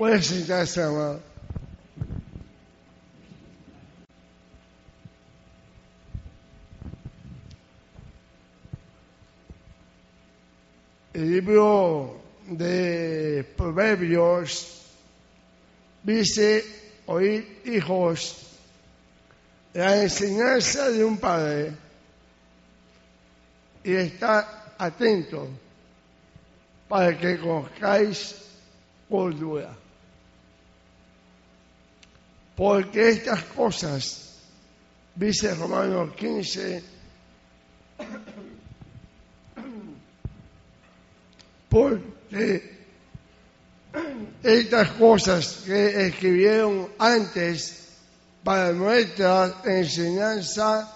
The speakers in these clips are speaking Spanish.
Puede sentarse, amado. El libro de Proverbios dice, oír hijos, la enseñanza de un padre y está atento para que conozcáis cordura. Porque estas cosas, dice Romanos 15, porque estas cosas que escribieron antes para nuestra enseñanza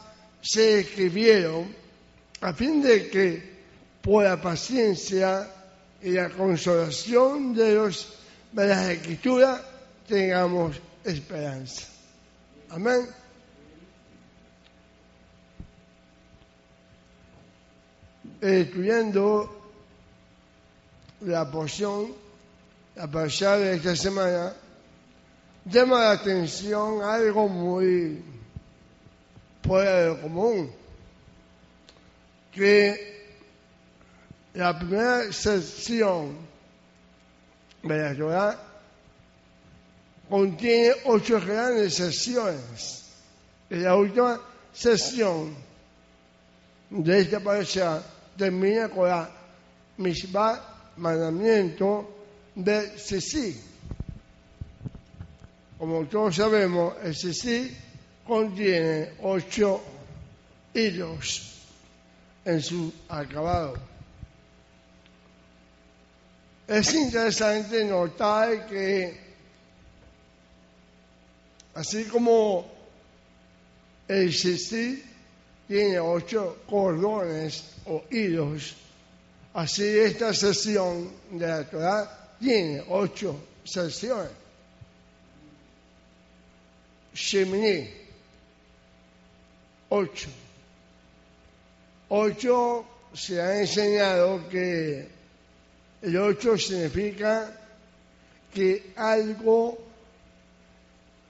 se escribieron a fin de que por la paciencia y la consolación de, los, de las escrituras tengamos esperanza. Amén. Estudiando la porción, la pasada de esta semana, llama la atención algo muy fuera de lo común, que la primera sección de la Torah contiene ocho grandes sesiones. Y la última sesión de esta parasha termina con la Mishbah mandamiento del Sisi. Como todos sabemos, el Sisi contiene ocho hilos en su acabado. Es interesante notar que así como el Sisi tiene ocho cordones o hilos, Así esta sesión de la Torah tiene ocho sesiones. Shemini, ocho. Ocho se ha enseñado que el ocho significa que algo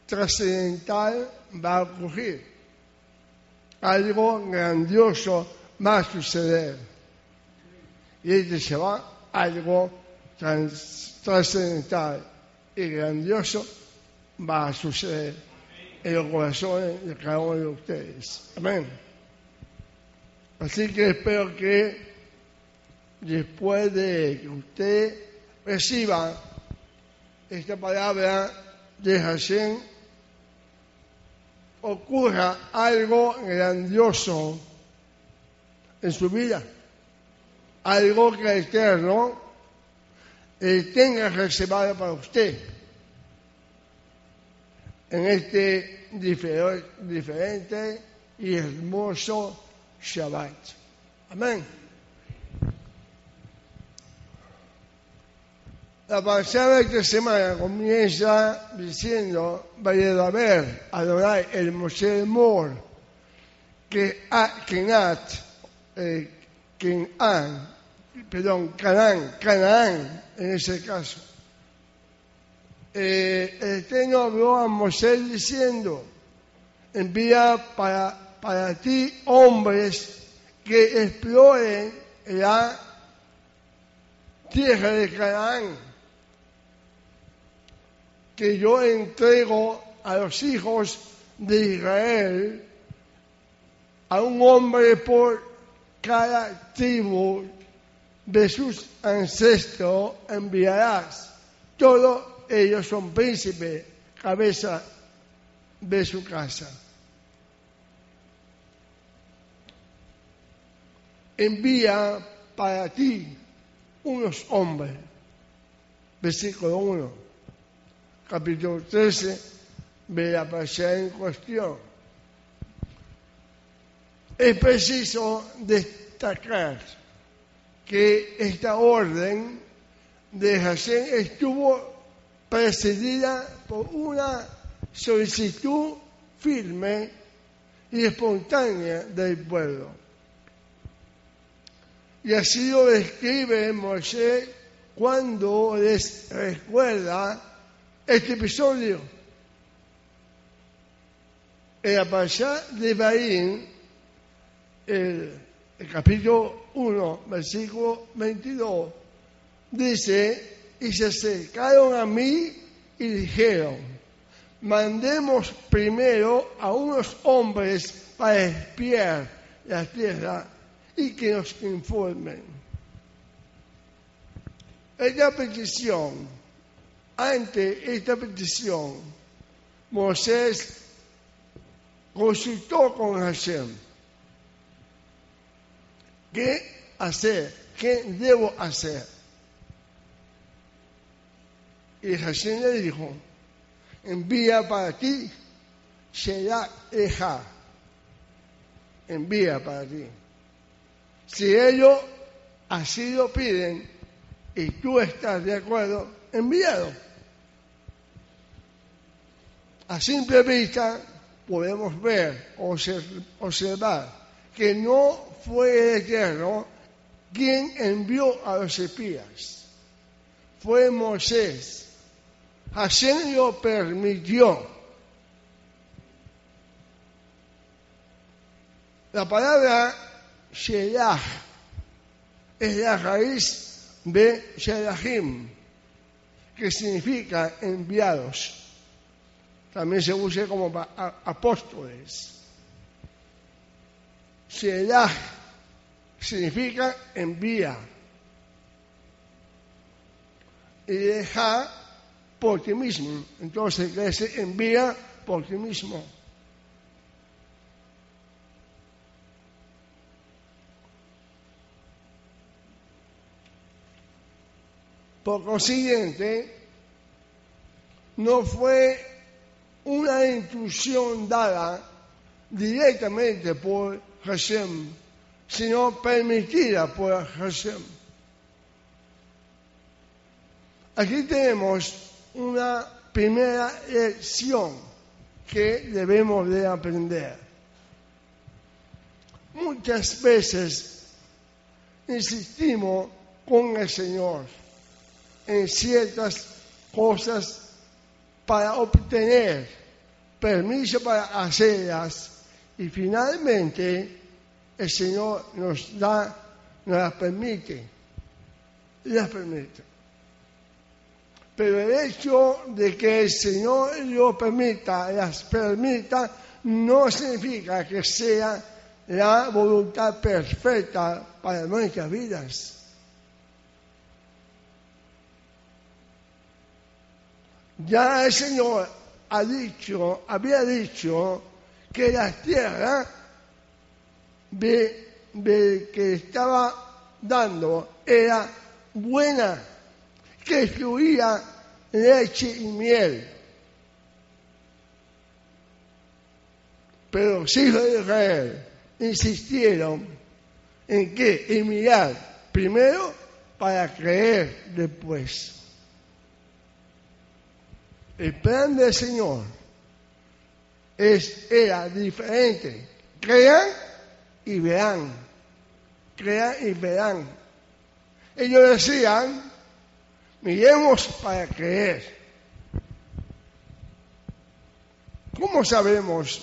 trascendental va a ocurrir, algo grandioso va a suceder y este se va algo trascendental y grandioso va a suceder en los corazones de cada uno de ustedes. Amén. Así que espero que después de que usted reciba esta palabra de Hashem, ocurra algo grandioso en su vida algo que el Eterno eh, tenga reservado para usted en este diferente y hermoso Shabbat. Amén. La pasada esta semana comienza diciendo, vaya a ver, adorar el Moshe Mor, que a Kenat, eh, Kenan, perdón, Canaán, Canaán en ese caso. Eh, el habló a Moisés diciendo, envía para, para ti hombres que exploren la tierra de Canaán, que yo entrego a los hijos de Israel, a un hombre por cada tribu de sus ancestros enviarás. Todos ellos son príncipes, cabeza de su casa. Envía para ti unos hombres. Versículo 1, capítulo 13 de la pasada en cuestión. Es preciso destacar que esta orden de Hashem estuvo precedida por una solicitud firme y espontánea del pueblo. Y así lo describe Moshe cuando les recuerda este episodio. En la de Baín, el, el capítulo 1, versículo 22, dice, y se acercaron a mí y dijeron, mandemos primero a unos hombres para espiar la tierra y que nos informen. Esta petición, ante esta petición, Moisés consultó con Hashem. ¿Qué hacer? ¿Qué debo hacer? Y Hashem le dijo, envía para ti, será Eja. Envía para ti. Si ellos así lo piden y tú estás de acuerdo, enviado. A simple vista podemos ver, observar, que no fue el Eterno quien envió a los espías, fue Moisés. Hashem lo permitió. La palabra Shelah es la raíz de Shelahim, que significa enviados. También se usa como apóstoles. Shelah significa envía. Y deja por ti mismo. Entonces, que envía por ti mismo. Por consiguiente, no fue una instrucción dada directamente por Hashem, sino permitida por Hashem. Aquí tenemos una primera lección que debemos de aprender. Muchas veces insistimos con el Señor en ciertas cosas para obtener permiso para hacerlas y finalmente el Señor nos da, nos las permite, las permite. Pero el hecho de que el Señor lo permita, las permita, no significa que sea la voluntad perfecta para nuestras vidas. Ya el Señor ha dicho, había dicho que la tierra de, que estaba dando era buena, que fluía leche y miel. Pero los hijos de Israel insistieron en que enviar primero para creer después. El plan del Señor es, era diferente. Crean y verán. Crean y verán. Ellos decían, miremos para creer. ¿Cómo sabemos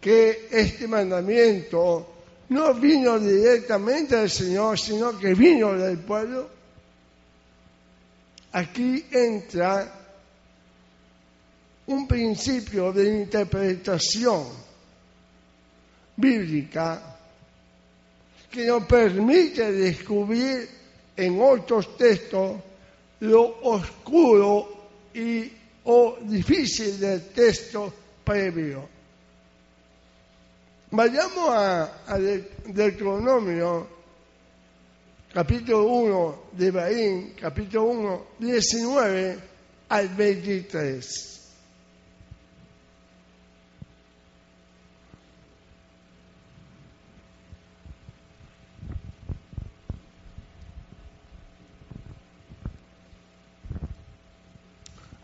que este mandamiento no vino directamente del Señor, sino que vino del pueblo? Aquí entra un principio de interpretación bíblica que nos permite descubrir en otros textos lo oscuro y o difícil del texto previo. Vayamos a, Deuteronomio, capítulo 1 de Baín, capítulo 1, 19 al 23.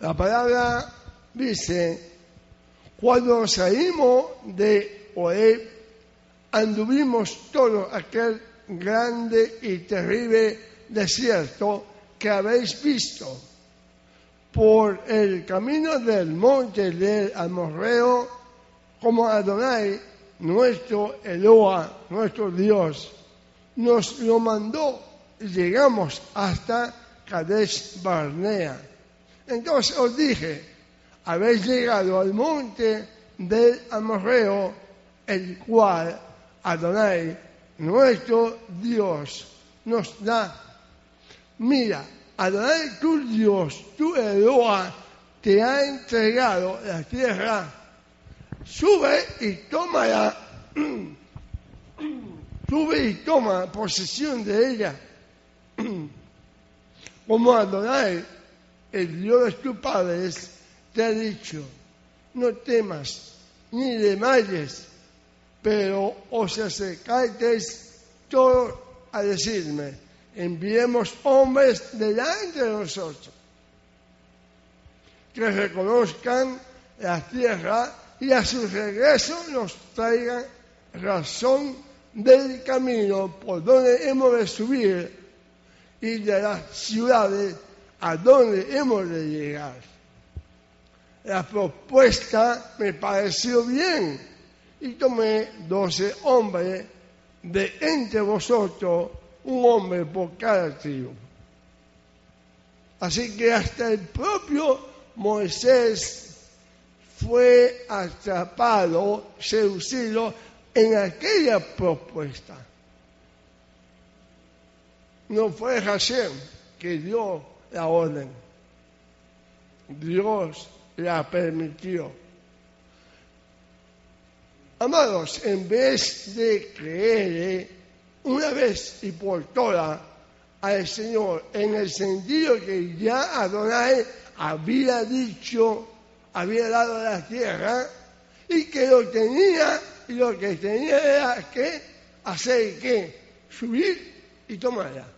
La palabra dice, cuando salimos de Oeb, anduvimos todo aquel grande y terrible desierto que habéis visto. por el camino del monte del Amorreo, como Adonai, nuestro Eloa, nuestro Dios, nos lo mandó llegamos hasta Kadesh Barnea. Entonces os dije, habéis llegado al monte del Amorreo, el cual Adonai, nuestro Dios, nos da. Mira, Adonai tu Dios, tu Eloa, te ha entregado la tierra. Sube y toma Sube y toma posesión de ella. Como Adonai, el Dios de tus padres, te ha dicho, no temas ni desmayes, pero os acercáis todos a decirme, enviemos hombres delante de nosotros, que reconozcan la tierra y a su regreso nos traigan razón del camino por donde hemos de subir y de las ciudades a donde hemos de llegar. La propuesta me pareció bien y tomé doce hombres de entre vosotros, un hombre por cada tribu. Así que hasta el propio Moisés fue atrapado, seducido en aquella propuesta. No fue Hashem que dio la orden. Dios la permitió. Amados, en vez de creer una vez y por todas al Señor, en el sentido que ya Adonai había dicho, había dado la tierra y que lo tenía y lo que tenía era que hacer que subir y tomarla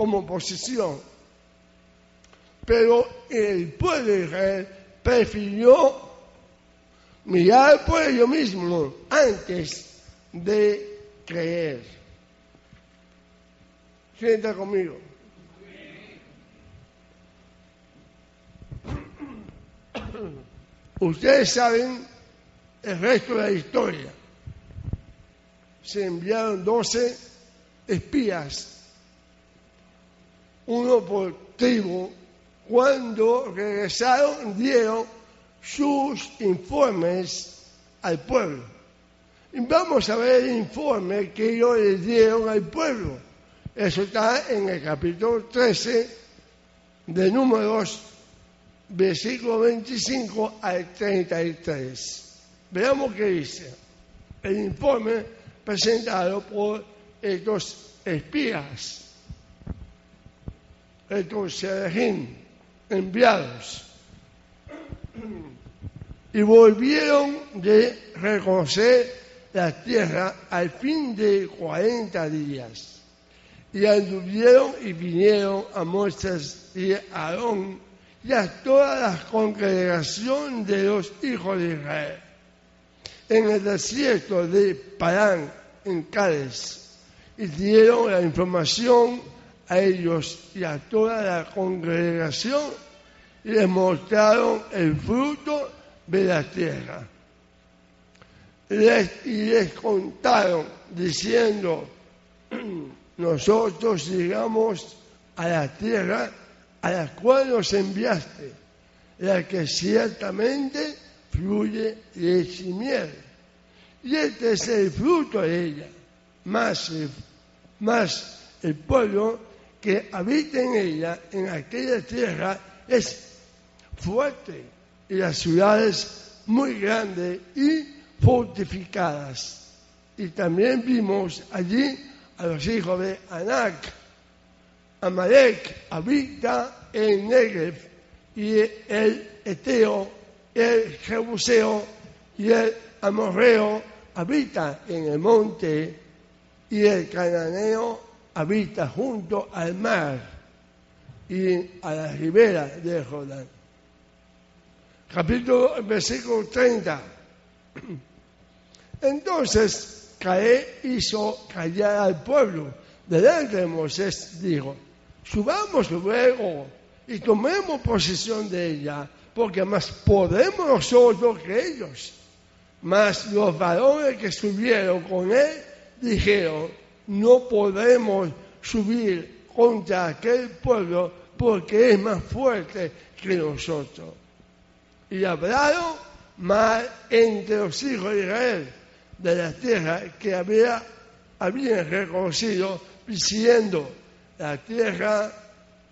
como posición. Pero el pueblo de Israel prefirió mirar por ello mismo antes de creer. Sienta conmigo. Ustedes saben el resto de la historia. Se enviaron doce espías, uno por tribu. Cuando regresaron, dieron sus informes al pueblo. Y vamos a ver el informe que ellos les dieron al pueblo. Eso está en el capítulo 13 de Números, versículo 25 al 33. Veamos qué dice el informe presentado por estos espías, serafín enviados. Y volvieron de reconocer la tierra al fin de cuarenta días. Y anduvieron y vinieron a Moisés y a Aarón y a toda la congregación de los hijos de Israel en el desierto de Parán, en Cádiz, y dieron la información a ellos y a toda la congregación les mostraron el fruto de la tierra. y les contaron diciendo, nosotros llegamos a la tierra a la cual nos enviaste, la que ciertamente fluye leche y miel. Y este es el fruto de ella, más el, más el pueblo que habita en ella, en aquella tierra, es fuerte y las ciudades muy grandes y fortificadas. Y también vimos allí a los hijos de Anak. Amalek habita en Negev y el Eteo el Jebuseo y el Amorreo habita en el monte y el Cananeo habita junto al mar y a la ribera de Jordán. Capítulo, versículo 30. Entonces Caé hizo callar al pueblo. Delante de Moisés dijo, subamos luego y tomemos posesión de ella, porque más podemos nosotros que ellos. Mas los varones que subieron con él dijeron, no podemos subir contra aquel pueblo porque es más fuerte que nosotros. Y hablaron mal entre los hijos de Israel de la tierra que había, habían reconocido, diciendo, la tierra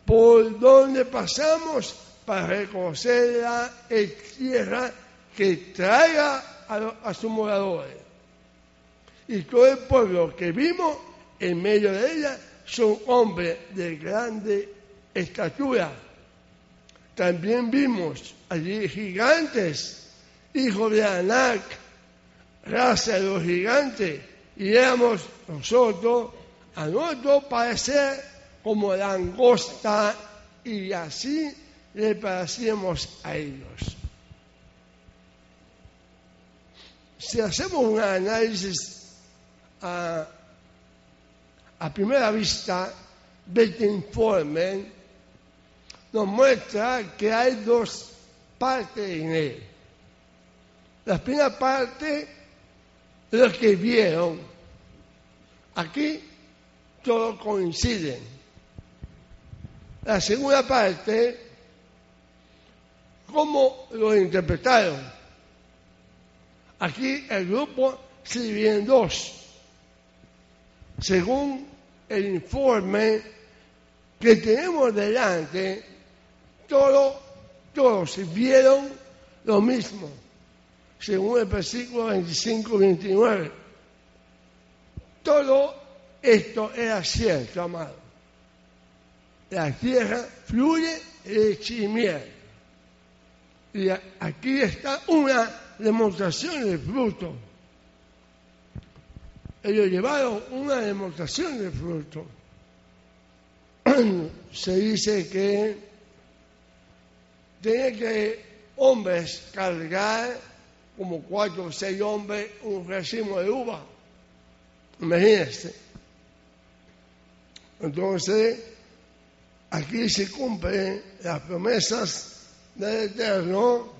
por donde pasamos para reconocerla es tierra que traiga a, sus moradores. Y todo el pueblo que vimos en medio de ella son hombres de grande estatura. También vimos allí gigantes, hijos de Anac, raza de los gigantes, y éramos nosotros, a nuestro parecer, como langosta, y así le parecíamos a ellos. Si hacemos un análisis a, a primera vista de este informe, nos muestra que hay dos partes en él. La primera parte, los que vieron, aquí todos coinciden. La segunda parte, cómo lo interpretaron. Aquí el grupo se divide en dos. Según el informe que tenemos delante, todos, todos vieron lo mismo, según el versículo 25-29. Todo esto era cierto, amado. La tierra fluye leche y. Y aquí está una demostración del fruto. Ellos llevaron una demostración del fruto. Se dice que tiene que hombres cargar como cuatro o seis hombres un racimo de uva. Imagínense. Entonces, aquí se cumplen las promesas del Eterno,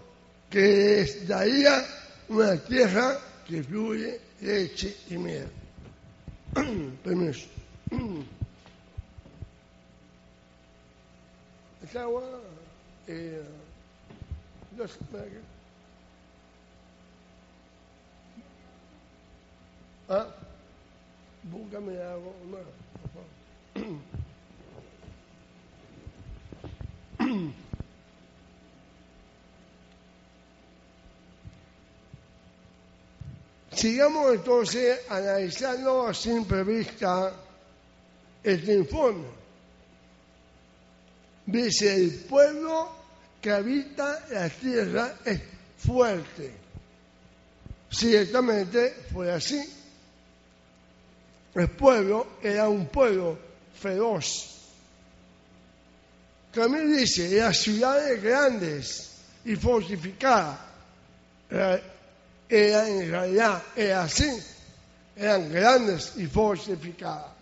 que daría una tierra que fluye leche y miel. Permiso. Esta agua, eh, dos, ah, búscame agua, no, por Sigamos entonces analizando a simple vista este informe. Dice, el pueblo que habita la tierra es fuerte. Ciertamente fue así. El pueblo era un pueblo feroz. También dice, las ciudades grandes y fortificadas eran en realidad era así, eran grandes y fortificadas.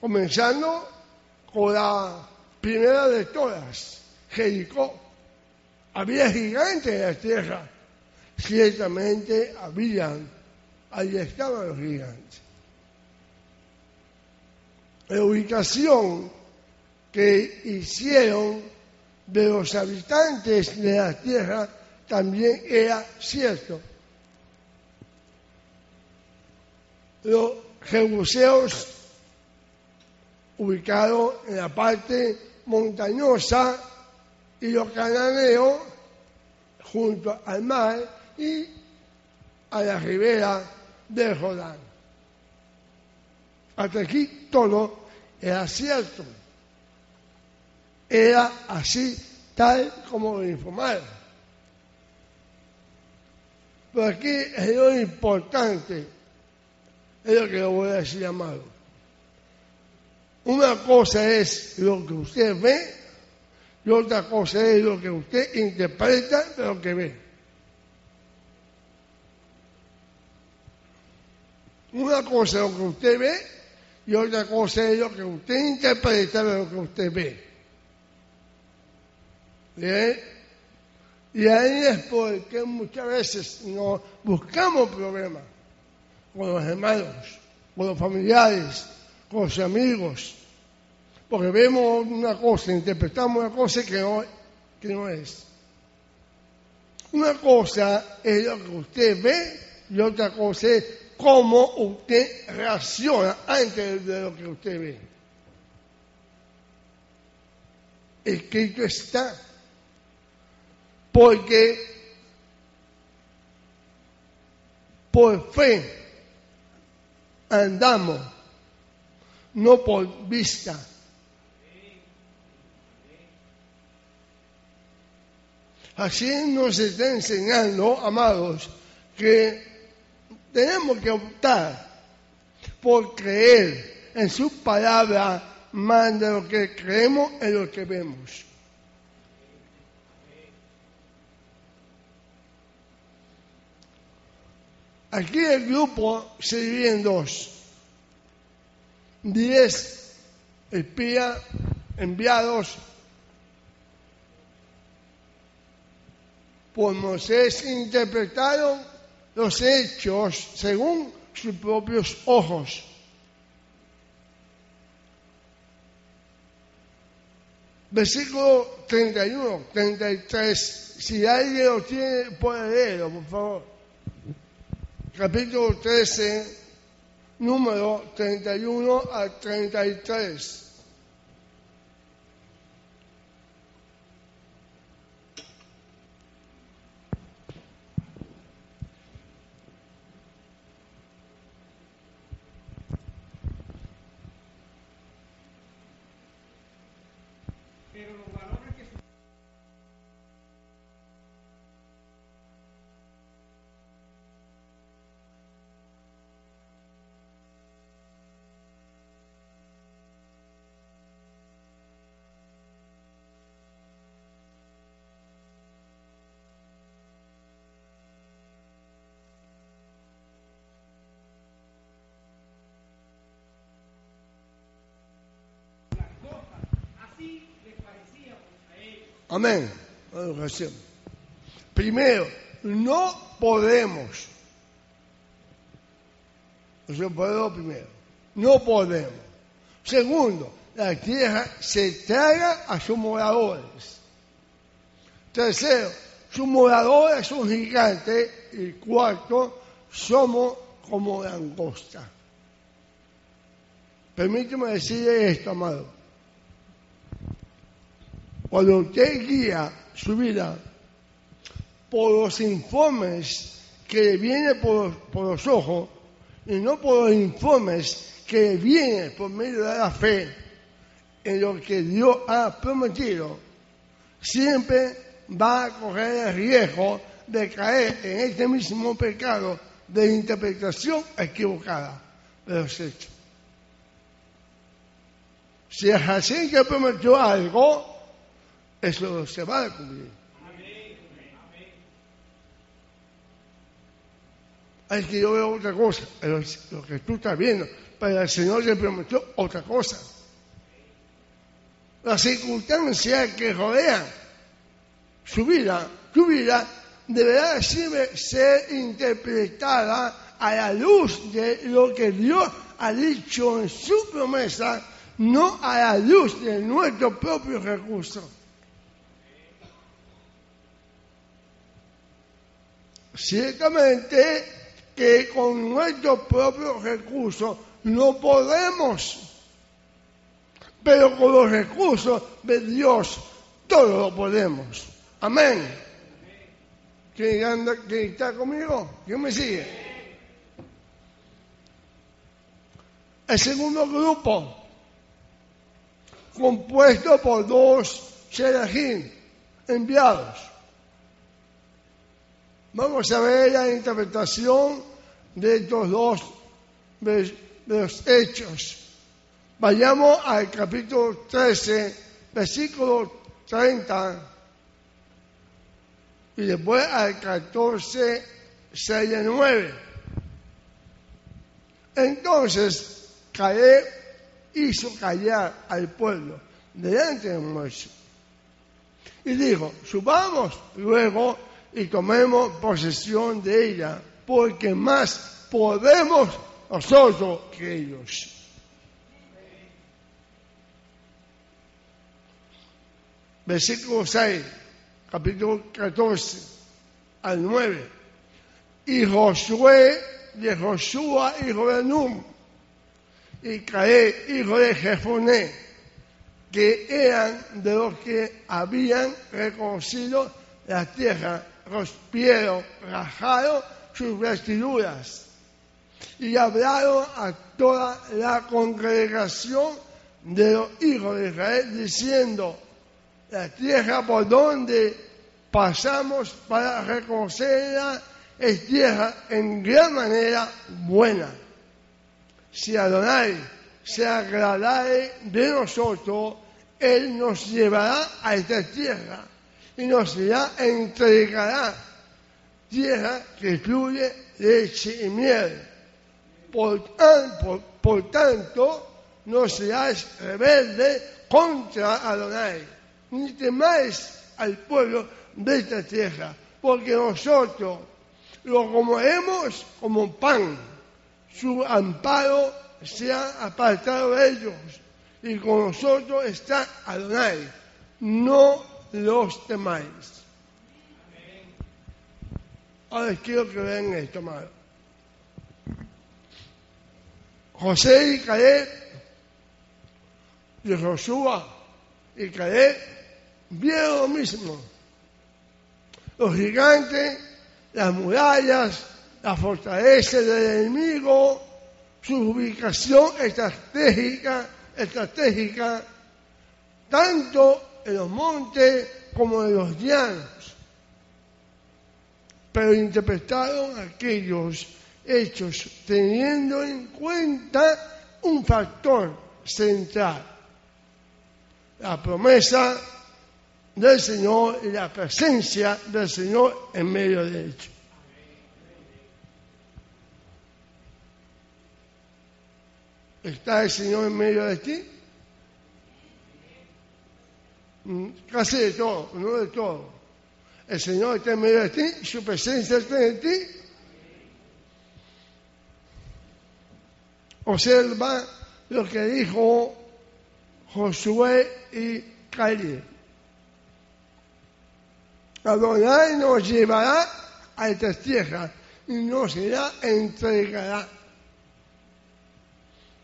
Comenzando con la primera de todas, Jericó. Había gigantes en la tierra, ciertamente habían, ahí estaban los gigantes. La ubicación que hicieron de los habitantes de la tierra también era cierto. Los jebuseos ubicados en la parte montañosa y los cananeos junto al mar y a la ribera del Jordán. Hasta aquí todo era cierto. Era así tal como lo informaron. Pero aquí es lo importante, es lo que lo voy a decir, amado. Una cosa es lo que usted ve y otra cosa es lo que usted interpreta de lo que ve. Una cosa es lo que usted ve y otra cosa es lo que usted interpreta de lo que usted ve. ¿Bien? Y ahí es porque muchas veces nos buscamos problemas con los hermanos, con los familiares, con los amigos, porque vemos una cosa, interpretamos una cosa que no, que no es. Una cosa es lo que usted ve y otra cosa es cómo usted reacciona antes de lo que usted ve. Escrito está. Porque por fe andamos, no por vista. Así nos está enseñando, amados, que tenemos que optar por creer en su palabra más de lo que creemos en lo que vemos. Aquí el grupo se divide en dos. Diez espías enviados por Moisés interpretaron los hechos según sus propios ojos. Versículo 31, 33. Si alguien lo tiene, puede leerlo, por favor capítulo 13, número 31 a 33. Amén. Primero, no podemos. Puedo primero. No podemos. Segundo, la tierra se traga a sus moradores. Tercero, sus moradores son gigantes. Y cuarto, somos como langosta. Permíteme decirle esto, amado. Cuando usted guía su vida por los informes que vienen por, por los ojos y no por los informes que vienen por medio de la fe en lo que Dios ha prometido, siempre va a correr el riesgo de caer en este mismo pecado de interpretación equivocada de los hechos. Si así que prometió algo, eso se va a cumplir. Hay que yo veo otra cosa, lo que tú estás viendo, pero el Señor le prometió otra cosa. Las circunstancias que rodean su vida, tu vida, deberá siempre ser interpretada a la luz de lo que Dios ha dicho en su promesa, no a la luz de nuestro propio recurso. Ciertamente que con nuestros propios recursos no podemos, pero con los recursos de Dios todo lo podemos. Amén. ¿Quién, está conmigo? ¿Quién me sigue? El segundo grupo, compuesto por dos Serajín enviados Vamos a ver la interpretación de estos dos de, los hechos. Vayamos al capítulo 13, versículo 30, y después al 14, 6 y 9. Entonces Caleb hizo callar al pueblo delante de Moisés. Y dijo, subamos luego y tomemos posesión de ella, porque más podemos nosotros que ellos. Versículo 6, capítulo 14 al 9. Y Josué de Josué, hijo de Num, y Caé, hijo de Jefoné, que eran de los que habían reconocido la tierra, rompieron, rajaron sus vestiduras y hablaron a toda la congregación de los hijos de Israel diciendo, la tierra por donde pasamos para reconocerla es tierra en gran manera buena. Si Adonai se agradare de nosotros, Él nos llevará a esta tierra y nos la entregará. Tierra que fluye leche y miel. Por, por tanto, no seáis rebelde contra Adonai, ni temáis al pueblo de esta tierra, porque nosotros lo comeremos como pan, su amparo se ha apartado de ellos, y con nosotros está Adonai, no los temáis. Ahora quiero que vean esto, amado. José y Caleb, y Josué y Caleb, vieron lo mismo. Los gigantes las murallas, la fortaleza del enemigo, su ubicación estratégica, estratégica, tanto en los montes como en los llanos. Pero interpretaron aquellos hechos teniendo en cuenta un factor central, la promesa del Señor y la presencia del Señor en medio de ellos. ¿Está el Señor en medio de ti? Mm, casi de todo, no de todo. El Señor está en medio de ti, su presencia está en ti. Observa lo que dijo Josué y Caleb. Adonai nos llevará a esta tierra y nos será entregará.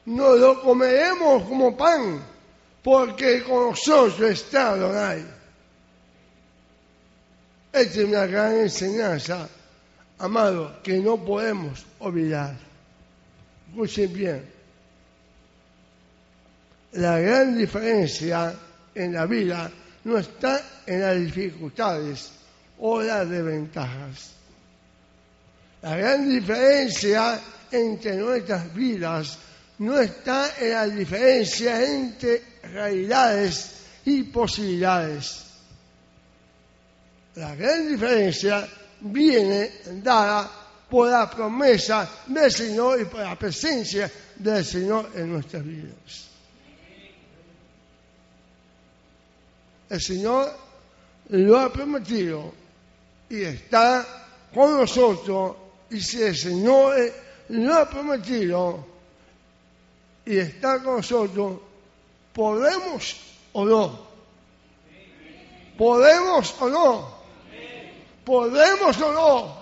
No lo comeremos como pan, porque nosotros está Adonai. Esta es una gran enseñanza, amado, que no podemos olvidar. Escuchen bien. La gran diferencia en la vida no está en las dificultades o las desventajas. La gran diferencia entre nuestras vidas no está en la diferencia entre realidades y posibilidades. La gran diferencia viene dada por la promesa del Señor y por la presencia del Señor en nuestras vidas. el Señor lo ha prometido y está con nosotros. Y si el Señor lo ha prometido y está con nosotros, ¿podemos o no? ¿Podemos o no? ¿Podemos o no?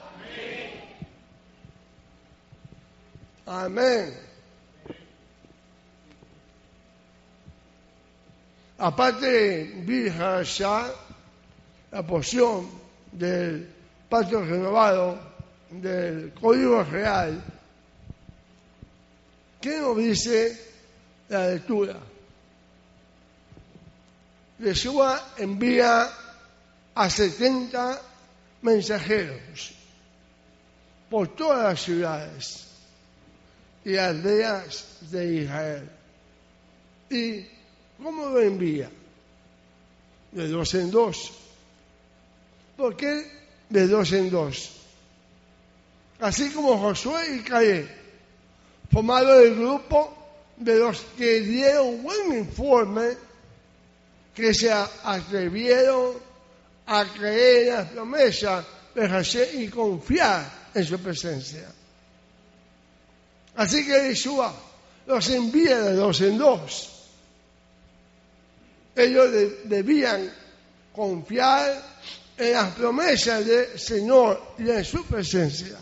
Amén. Aparte ya la porción del pacto renovado del Código Real, ¿qué nos dice la lectura? Yeshua envía a 70 mensajeros por todas las ciudades y aldeas de Israel. Y ¿Cómo lo envía? De dos en dos. ¿Por qué de dos en dos? Así como Josué y Caé formaron el grupo de los que dieron buen informe, que se atrevieron a creer en las promesas de y confiar en su presencia. Así que Yeshua los envía de dos en dos. Ellos debían confiar en las promesas del Señor y en su presencia.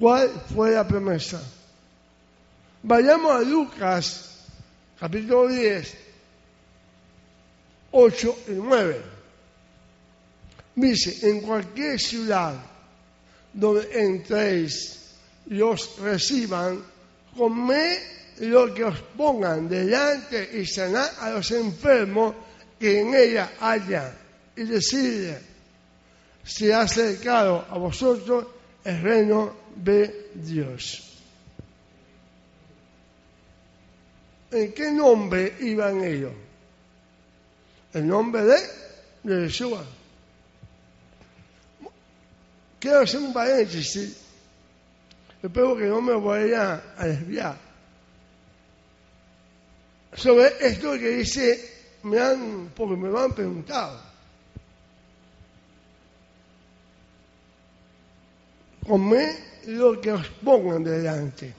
¿Cuál fue la promesa? Vayamos a Lucas, capítulo 10, 8 y 9. Dice, en cualquier ciudad donde entréis y os reciban, comed lo que os pongan delante y sanad a los enfermos que en ella haya y decide se ha acercado a vosotros el reino de Dios. ¿En qué nombre iban ellos? El nombre de, Yeshua. Quiero hacer un paréntesis. Espero que no me vaya a desviar. Sobre esto que dice, me han, porque me lo han preguntado. Comed lo que os pongan delante.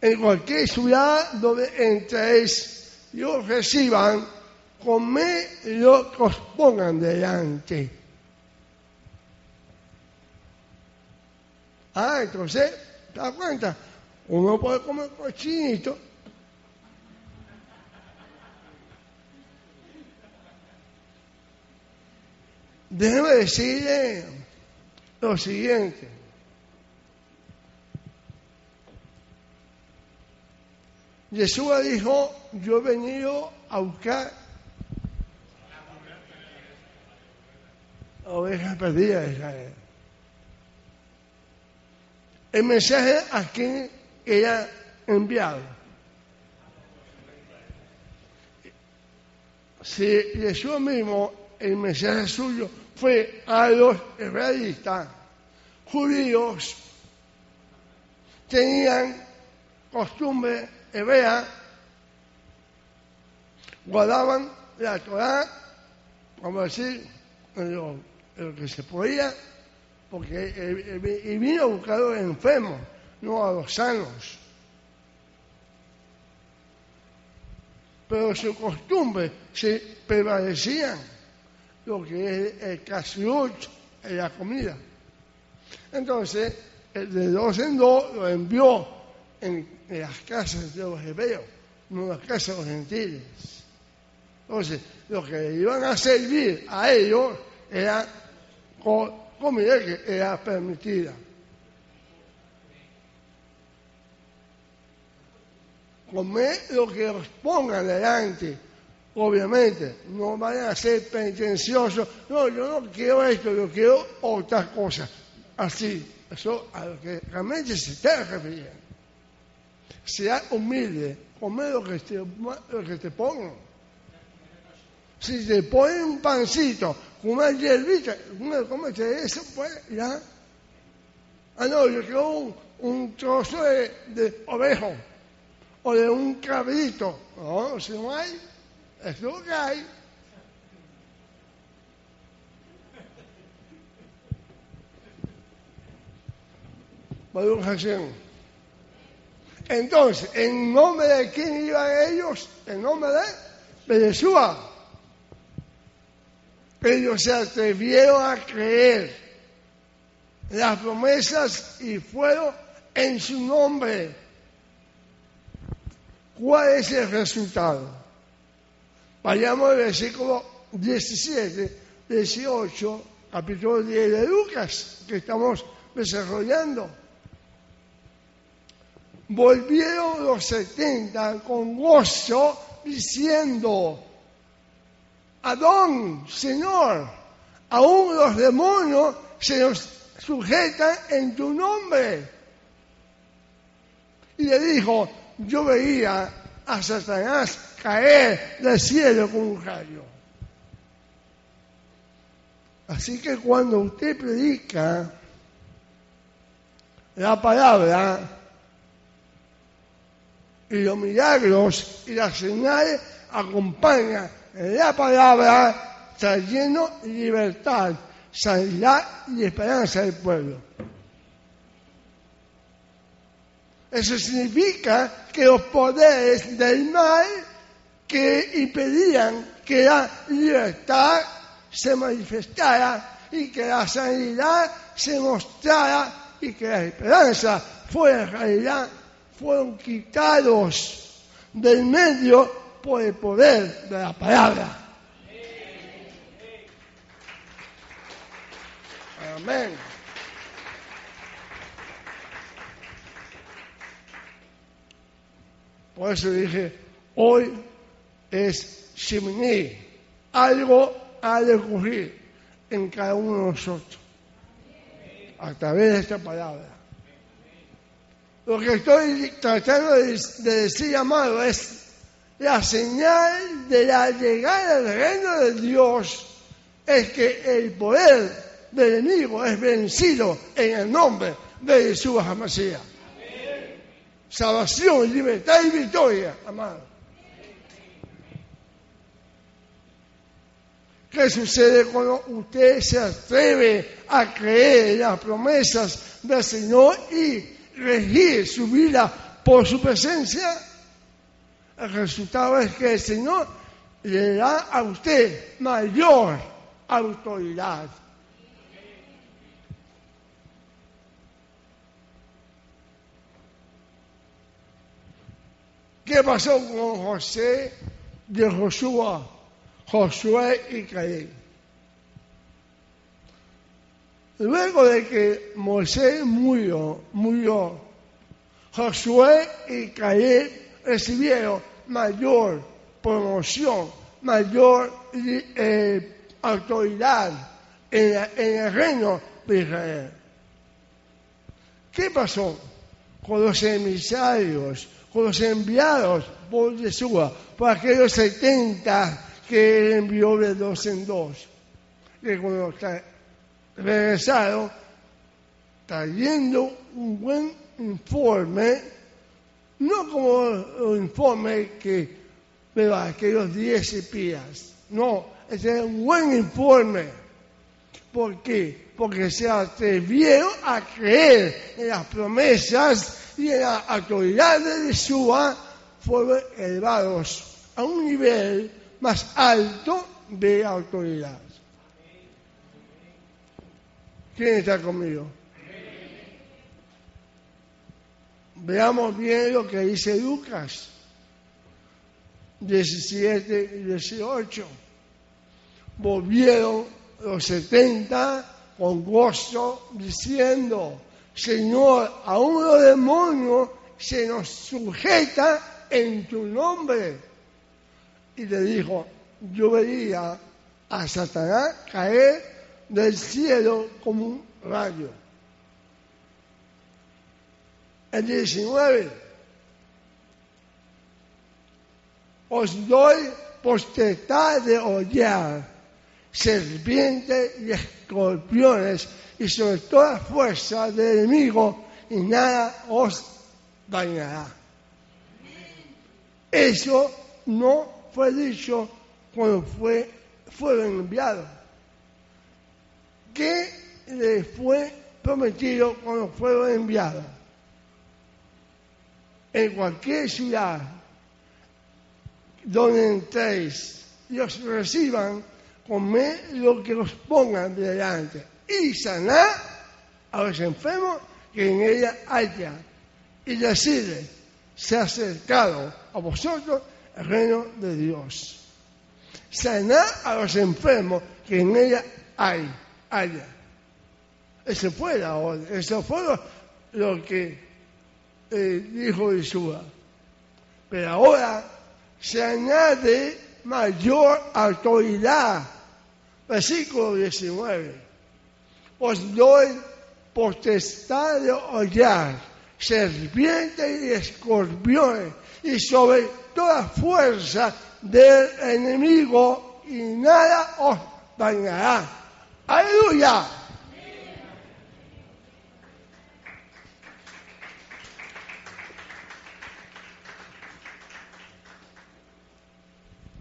En cualquier ciudad donde entréis y os reciban, comed lo que os pongan delante. Ah, entonces, ¿te das cuenta? Uno puede comer cochinito. Déjeme decirle lo siguiente. Jesús dijo, yo he venido a buscar ovejas perdidas. El mensaje a quien ella enviado. Si Jesús mismo, el mensaje suyo fue a los israelitas judíos, tenían costumbre hebrea, guardaban la Torah, vamos a decir, lo, que se podía, porque y vino a buscar a los enfermos, no a los sanos. Pero su costumbre se prevalecían lo que es el casiut en la comida. Entonces, el de dos en dos lo envió en, las casas de los hebreos, no en las casas de los gentiles. Entonces, lo que iban a servir a ellos era comida que era permitida. Comer lo que os pongan delante obviamente, no vayan a ser penitenciosos, no, yo no quiero esto, yo quiero otra cosa. Así, eso a lo que realmente se está refiriendo. Sea humilde, come lo que te, lo que te. Si te ponen un pancito con una hierbita, comete eso, pues ya. Ah, no, yo quiero un, un trozo de, de ovejo o de un cabrito. No, si no hay, es lo que hay. Entonces, ¿en nombre de quién iban ellos? En nombre de, de. Ellos se atrevieron a creer las promesas y fueron en su nombre. ¿Cuál es el resultado? Vayamos al versículo 17, 18, capítulo 10 de Lucas, que estamos desarrollando. Volvieron los setenta con gozo diciendo, Adón, Señor, aún los demonios se nos sujetan en tu nombre. Y le dijo, yo veía a Satanás caer del cielo con un rayo. Así que cuando usted predica la palabra, y los milagros y las señales acompañan la palabra trayendo libertad, sanidad y esperanza al pueblo. Eso significa que los poderes del mal que impedían que la libertad se manifestara y que la sanidad se mostrara y que la esperanza fuera realidad, fueron quitados del medio por el poder de la palabra. Amén. Por eso dije, hoy es Shimini. Algo ha de ocurrir en cada uno de nosotros a través de esta palabra. Lo que estoy tratando de, decir, amado, es la señal de la llegada del reino de Dios es que el poder del enemigo es vencido en el nombre de Jesús Amasía. Salvación, libertad y victoria, amado. ¿Qué sucede cuando usted se atreve a creer en las promesas del Señor y regir su vida por su presencia? El resultado es que el Señor le da a usted mayor autoridad. ¿Qué pasó con José de Josué? Josué y Caleb. Luego de que Moisés murió, murió, Josué y Caleb recibieron mayor promoción, mayor eh, autoridad en, en, el reino de Israel. ¿Qué pasó con los emisarios, con los enviados por Yeshua, por aquellos setenta que él envió de dos en dos. Y cuando regresaron, trayendo un buen informe, no como el informe que de aquellos diez espías, no, ese es un buen informe. ¿Por qué? Porque se atrevieron a creer en las promesas y en la autoridad de Yeshua, fueron elevados a un nivel más alto de autoridad. ¿Quién está conmigo? Veamos bien lo que dice Lucas 17 y 18. Volvieron los setenta con gozo diciendo, Señor, a uno demonio se nos sujeta en tu nombre y le dijo, yo veía a Satanás caer del cielo como un rayo. El 19, os doy potestad de hollar serpientes y escorpiones y sobre toda fuerza del enemigo y nada os dañará. Eso no fue dicho cuando fue, fueron enviados. ¿Qué le fue prometido cuando fueron enviados? En cualquier ciudad donde entréis y os reciban, comed lo que os pongan delante y sanar a los enfermos que en ella haya y decirle, se ha acercado a vosotros el reino de Dios. Sanar a los enfermos que en ella hay, haya. Ese fue la eso fue lo, que eh, dijo Yeshua. Pero ahora se añade mayor autoridad. Versículo 19. Os doy potestad de hollar serpientes y escorpiones y sobre toda fuerza del enemigo y nada os dañará. Aleluya.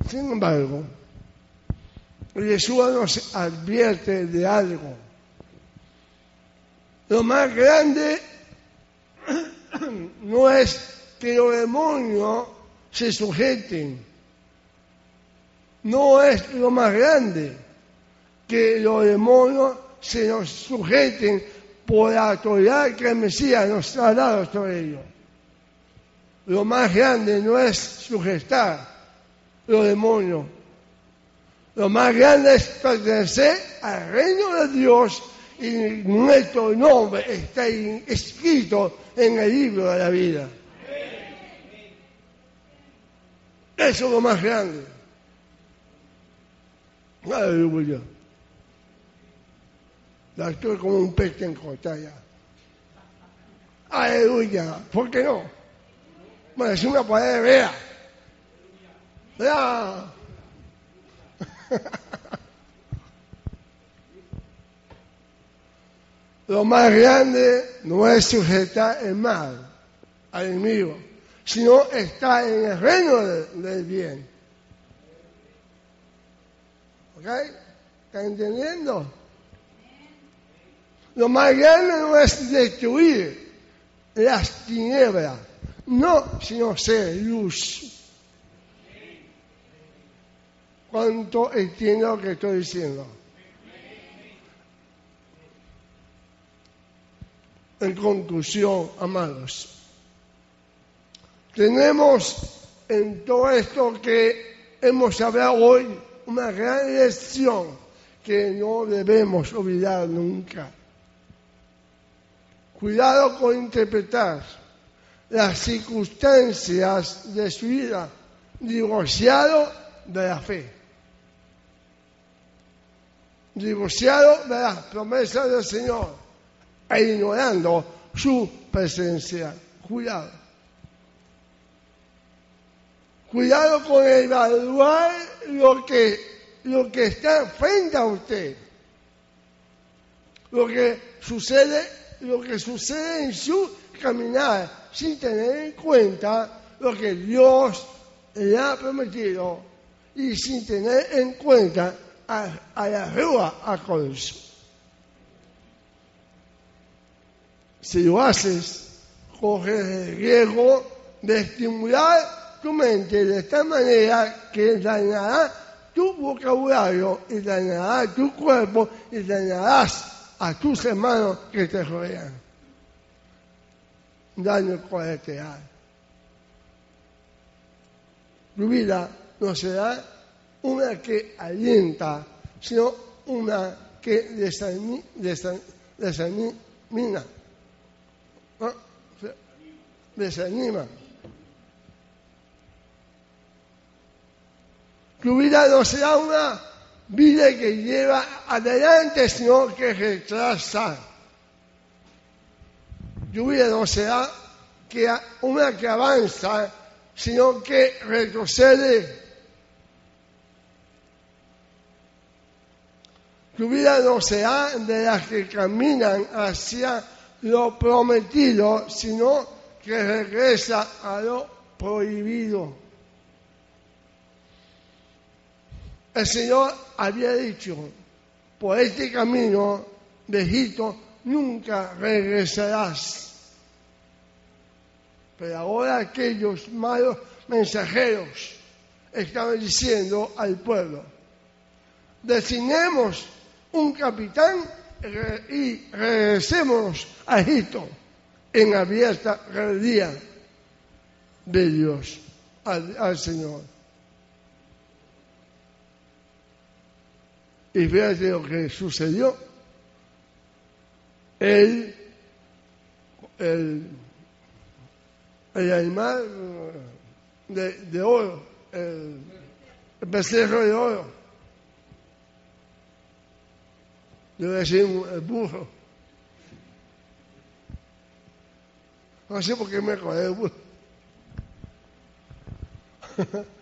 Sin embargo, Jesús nos advierte de algo. Lo más grande no es que los demonios se sujeten. No es lo más grande que los demonios se nos sujeten por la autoridad que el Mesías nos ha dado sobre ellos. Lo más grande no es sujetar los demonios. Lo más grande es pertenecer al reino de Dios y nuestro nombre está escrito en el libro de la vida. Eso es lo más grande. Aleluya. La estoy como un pez en cotalla. Aleluya. ¿Por qué no? Bueno, es una pared vea. Lo más grande no es sujetar el mal al enemigo, sino estar en el reino del bien. ¿Ok? ¿Están entendiendo? Lo más grande no es destruir las tinieblas, no, sino ser luz. ¿Cuánto entiendo lo que estoy diciendo? En conclusión, amados, tenemos en todo esto que hemos hablado hoy una gran lección que no debemos olvidar nunca. Cuidado con interpretar las circunstancias de su vida divorciado de la fe, divorciado de las promesas del Señor e ignorando su presencia. Cuidado. Cuidado con evaluar lo que, lo que está frente a usted. Lo que sucede, lo que sucede en su caminar sin tener en cuenta lo que Dios le ha prometido y sin tener en cuenta a, la a. Si lo haces, coges el riesgo de estimular tu mente de esta manera que dañará tu vocabulario y dañará tu cuerpo y dañarás a tus hermanos que te rodean. Daño colateral. Tu vida no será una que alienta, sino una que desanima desanima. Tu vida no será una vida que lleva adelante, sino que retrasa. Tu vida no será una que avanza, sino que retrocede. Tu vida no será de las que caminan hacia lo prometido, sino que regresa a lo prohibido. El Señor había dicho, por este camino de Egipto nunca regresarás. Pero ahora aquellos malos mensajeros estaban diciendo al pueblo, designemos un capitán y regresemos a Egipto en abierta rebeldía de Dios al, Señor. Y fíjate lo que sucedió. El, el, el animal de, de oro, el, el becerro de oro, yo decía el burro. No sé por qué me acordé del burro.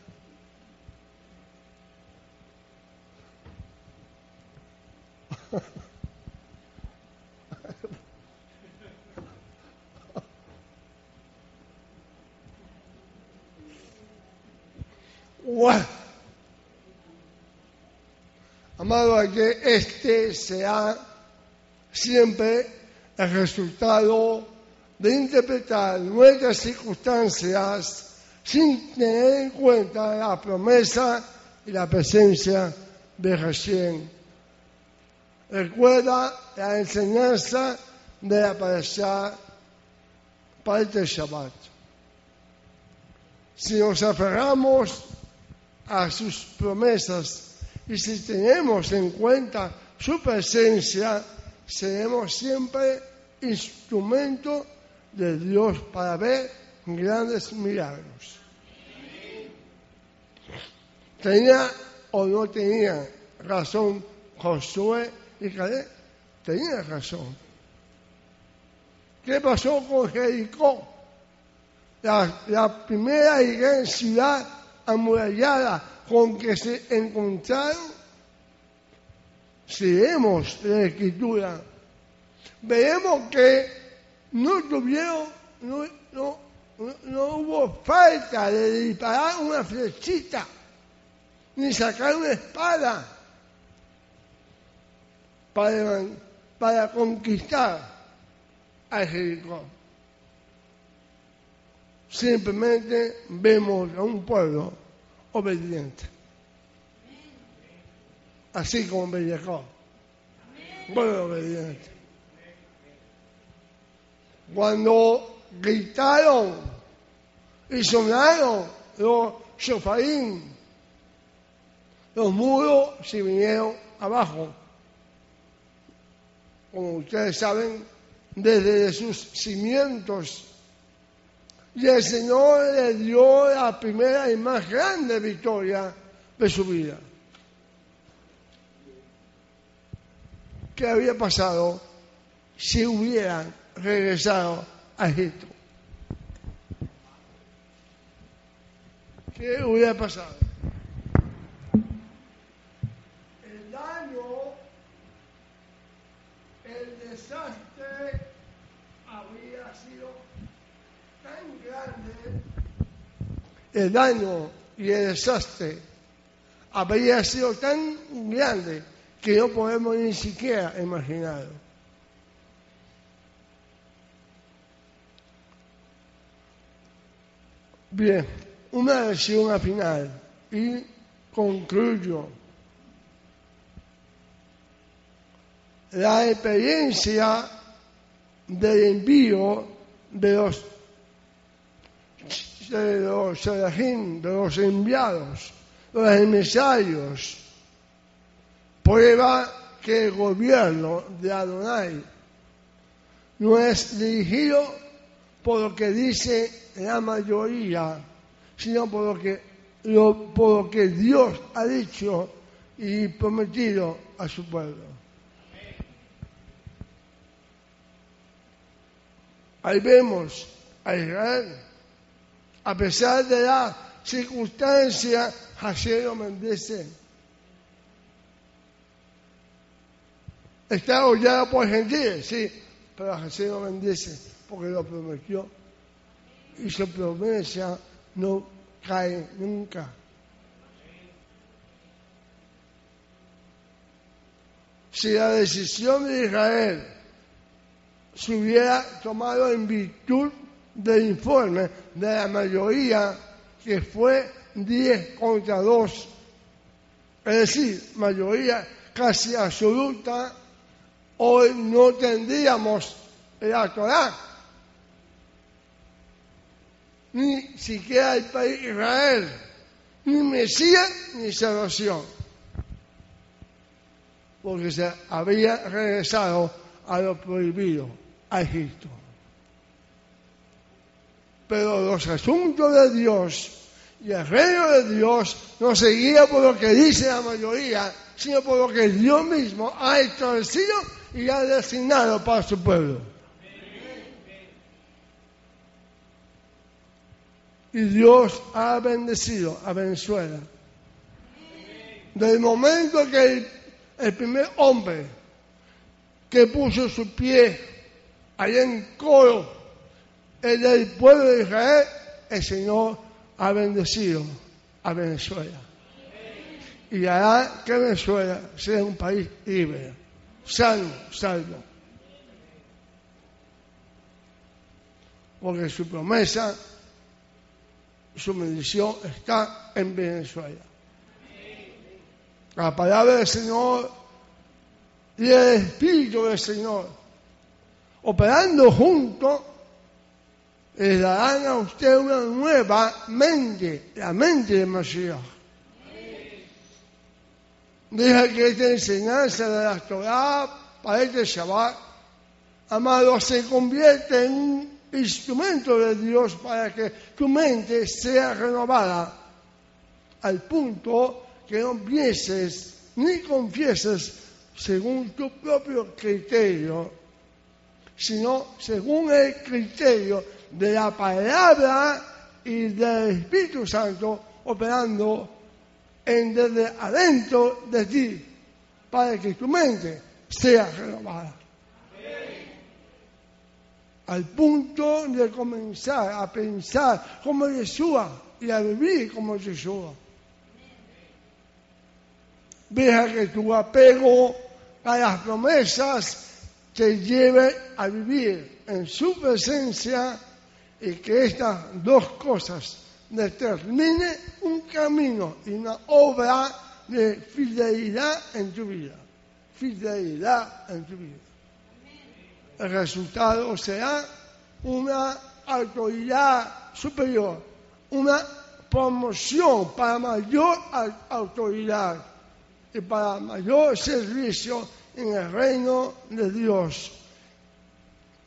Amado, a que este sea siempre el resultado de interpretar nuestras circunstancias sin tener en cuenta la promesa y la presencia de recién. Recuerda la enseñanza de la parasha para este Shabbat. Si nos aferramos a sus promesas y si tenemos en cuenta su presencia, seremos siempre instrumento de Dios para ver grandes milagros. Tenía o no tenía razón Josué y Caleb, tenía razón. ¿Qué pasó con Jericó? La, primera gran ciudad amurallada con que se encontraron. Si vemos la escritura, veremos que no tuvieron, no, no, no hubo falta de disparar una flechita, ni sacar una espada para, para conquistar a Jericó. Simplemente vemos a un pueblo obediente. Así como Jericó. Pueblo obediente. Cuando gritaron y sonaron los shofarín, los muros se vinieron abajo como ustedes saben, desde sus cimientos. Y el Señor le dio la primera y más grande victoria de su vida. ¿Qué había pasado si hubieran regresado a Egipto? ¿Qué hubiera pasado? desastre habría sido tan grande, el daño y el desastre habría sido tan grande que no podemos ni siquiera imaginarlo. Bien, una versión al final y concluyo. la experiencia del envío de los de los de los enviados, de los emisarios, prueba que el gobierno de Adonai no es dirigido por lo que dice la mayoría, sino por lo que, por lo que Dios ha dicho y prometido a su pueblo. Ahí vemos a Israel. A pesar de la circunstancia, Hashem lo bendice. Está hollado por gentiles, sí, pero Hashem lo bendice porque lo prometió. Y su promesa no cae nunca. Si la decisión de Israel se hubiera tomado en virtud del informe de la mayoría que fue 10 contra 2, es decir, mayoría casi absoluta, hoy no tendríamos la Torah, ni siquiera el país Israel, ni Mesías ni salvación, porque se había regresado a lo prohibido a Egipto. Pero los asuntos de Dios y el reino de Dios no se guía por lo que dice la mayoría, sino por lo que Dios mismo ha establecido y ha designado para su pueblo. Y Dios ha bendecido a Venezuela. Del momento que el, el primer hombre que puso su pie allá en Coro, en el pueblo de Israel, el Señor ha bendecido a Venezuela. y hará que Venezuela sea un país libre, sano, salvo. Porque su promesa, su bendición está en Venezuela. La palabra del Señor y el Espíritu del Señor, operando juntos, le darán a usted una nueva mente, la mente de Mashiach. Deja que esta enseñanza de la Torah para este Shabbat, amado, se convierta en un instrumento de Dios para que tu mente sea renovada al punto que no pienses ni confieses según tu propio criterio, sino según el criterio de la palabra y del Espíritu Santo operando en desde adentro de ti para que tu mente sea renovada. Al punto de comenzar a pensar como Yeshua y a vivir como Yeshua. Deja que tu apego a las promesas te lleve a vivir en su presencia y que estas dos cosas determine un camino y una obra de fidelidad en tu vida. Fidelidad en tu vida. El resultado será una autoridad superior, una promoción para mayor autoridad y para mayor servicio en el reino de Dios,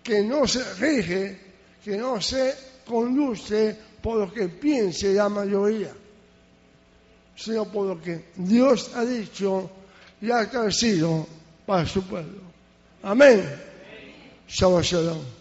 que no se rige, que no se conduce por lo que piense la mayoría, sino por lo que Dios ha dicho y ha crecido para su pueblo. Amén. Shabbat Shalom.